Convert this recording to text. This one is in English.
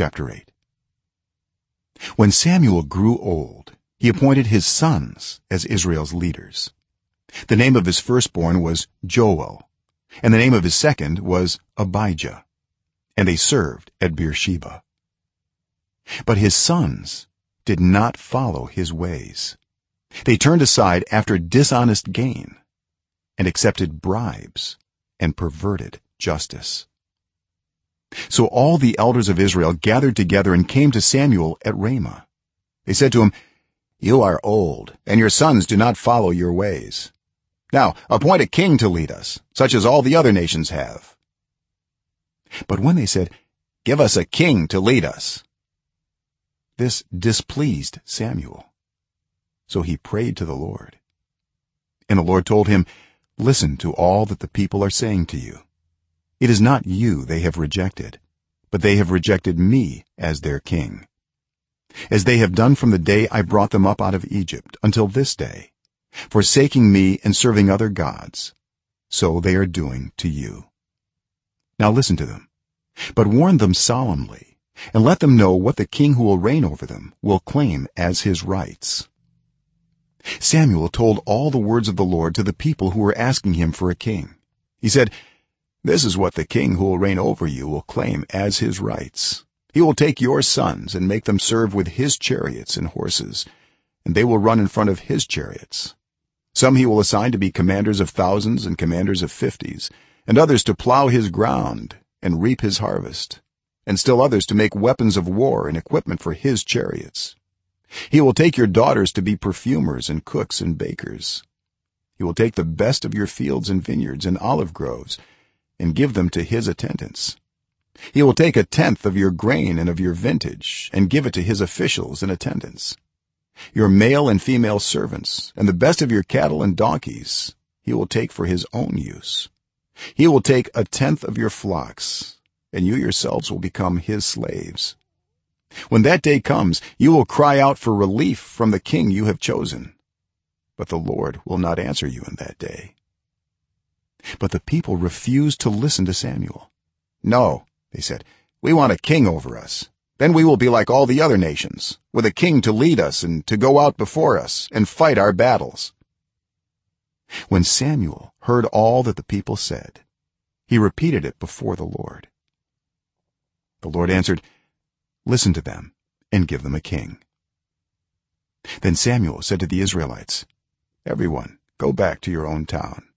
chapter 8 when samuel grew old he appointed his sons as israel's leaders. The name of his firstborn was joel and the name of his second was abijah and they served at beersheba. But his sons did not follow his ways. They turned aside after dishonest gain and accepted bribes and perverted justice so all the elders of israel gathered together and came to samuel at ramah. They said to him you are old and your sons do not follow your ways. Now appoint a king to lead us such as all the other nations have. But when they said give us a king to lead us this displeased samuel. So he prayed to the lord. And the lord told him listen to all that the people are saying to you it is not you they have rejected but they have rejected me as their king. As they have done from the day i brought them up out of egypt until this day forsaking me and serving other gods so they are doing to you. Now listen to them but warn them solemnly and let them know what the king who will reign over them will claim as his rights. Samuel told all the words of the lord to the people who were asking him for a king. He said this is what the king who will reign over you will claim as his rights. He will take your sons and make them serve with his chariots and horses and they will run in front of his chariots. Some he will assign to be commanders of thousands and commanders of fifties and others to plow his ground and reap his harvest and still others to make weapons of war and equipment for his chariots. He will take your daughters to be perfumers and cooks and bakers. He will take the best of your fields and vineyards and olive groves and give them to his attendants. He will take a tenth of your grain and of your vintage and give it to his officials and attendants. Your male and female servants and the best of your cattle and donkeys he will take for his own use. He will take a tenth of your flocks and you yourselves will become his slaves. When that day comes you will cry out for relief from the king you have chosen. But the lord will not answer you in that day but the people refused to listen to samuel. No they said we want a king over us. Then we will be like all the other nations with a king to lead us and to go out before us and fight our battles. When samuel heard all that the people said he repeated it before the lord. The lord answered listen to them and give them a king. Then samuel said to the israelites everyone go back to your own town